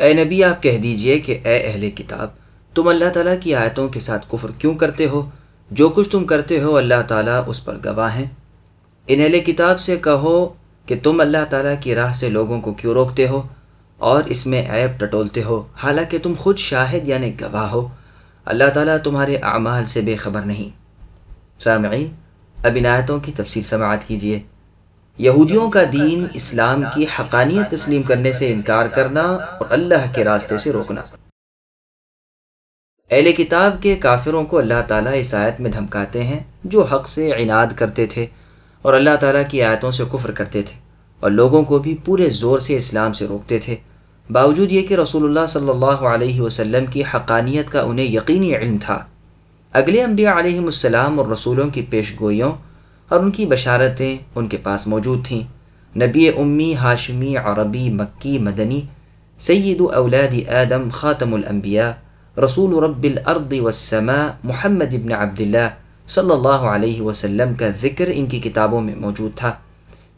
اے نبی، آپ کہہ دیجیے کہ اے اہل کتاب، تم اللہ تعالیٰ کی آیتوں کے ساتھ کفر کیوں کرتے ہو؟ جو کچھ تم کرتے ہو، اللہ تعالیٰ اس پر گواہ ہیں۔ ان اہل کتاب سے کہو کہ تم اللہ تعالیٰ کی راہ سے لوگوں کو کیوں روکتے ہو؟ اور اس میں عیب ٹٹولتے ہو۔ حالانکہ تم خود شاہد یعنی گواہ ہو۔ اللہ تعالیٰ تمہارے اعمال سے بے خبر نہیں۔ سامعین، اب ان آیتوں کی تفصیل سماعت کیجیے یہودیوں کا دین اسلام کی حقانیت تسلیم کرنے سے انکار کرنا اور اللہ کے راستے سے روکنا۔ اہل کتاب کے کافروں کو اللہ تعالیٰ اس آیت میں دھمکاتے ہیں جو حق سے عناد کرتے تھے اور اللہ تعالیٰ کی آیتوں سے کفر کرتے تھے اور لوگوں کو بھی پورے زور سے اسلام سے روکتے تھے۔ باوجود یہ کہ رسول اللہ صلی اللہ علیہ وسلم کی حقانیت کا انہیں یقینی علم تھا۔ اگلے انبیاء علیہ السلام اور رسولوں کی پیش گوئیوں اور ان کی بشارتیں ان کے پاس موجود تھیں۔ نبی امی ہاشمی، عربی، مکی، مدنی، سید اولاد آدم، خاتم الانبیاء، رسول رب الارض والسماء، محمد ابن عبداللہ صلی اللہ علیہ وسلم کا ذکر ان کی کتابوں میں موجود تھا۔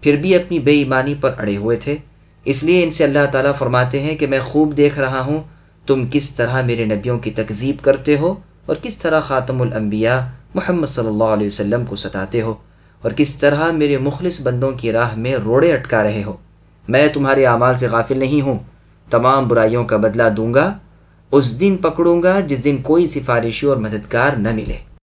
پھر بھی اپنی بے ایمانی پر اڑے ہوئے تھے۔ اس لیے ان سے اللہ تعالیٰ فرماتے ہیں کہ میں خوب دیکھ رہا ہوں۔ تم کس طرح میرے نبیوں کی تکذیب کرتے ہو اور کس طرح خاتم الانبیاء محمد صلی اللہ علیہ وسلم کو ستاتے ہو۔ اور کس طرح میرے مخلص بندوں کی راہ میں روڑے اٹکا رہے ہو۔ میں تمہارے اعمال سے غافل نہیں ہوں۔ تمام برائیوں کا بدلہ دوں گا۔ اس دن پکڑوں گا جس دن کوئی سفارشی اور مددگار نہ ملے۔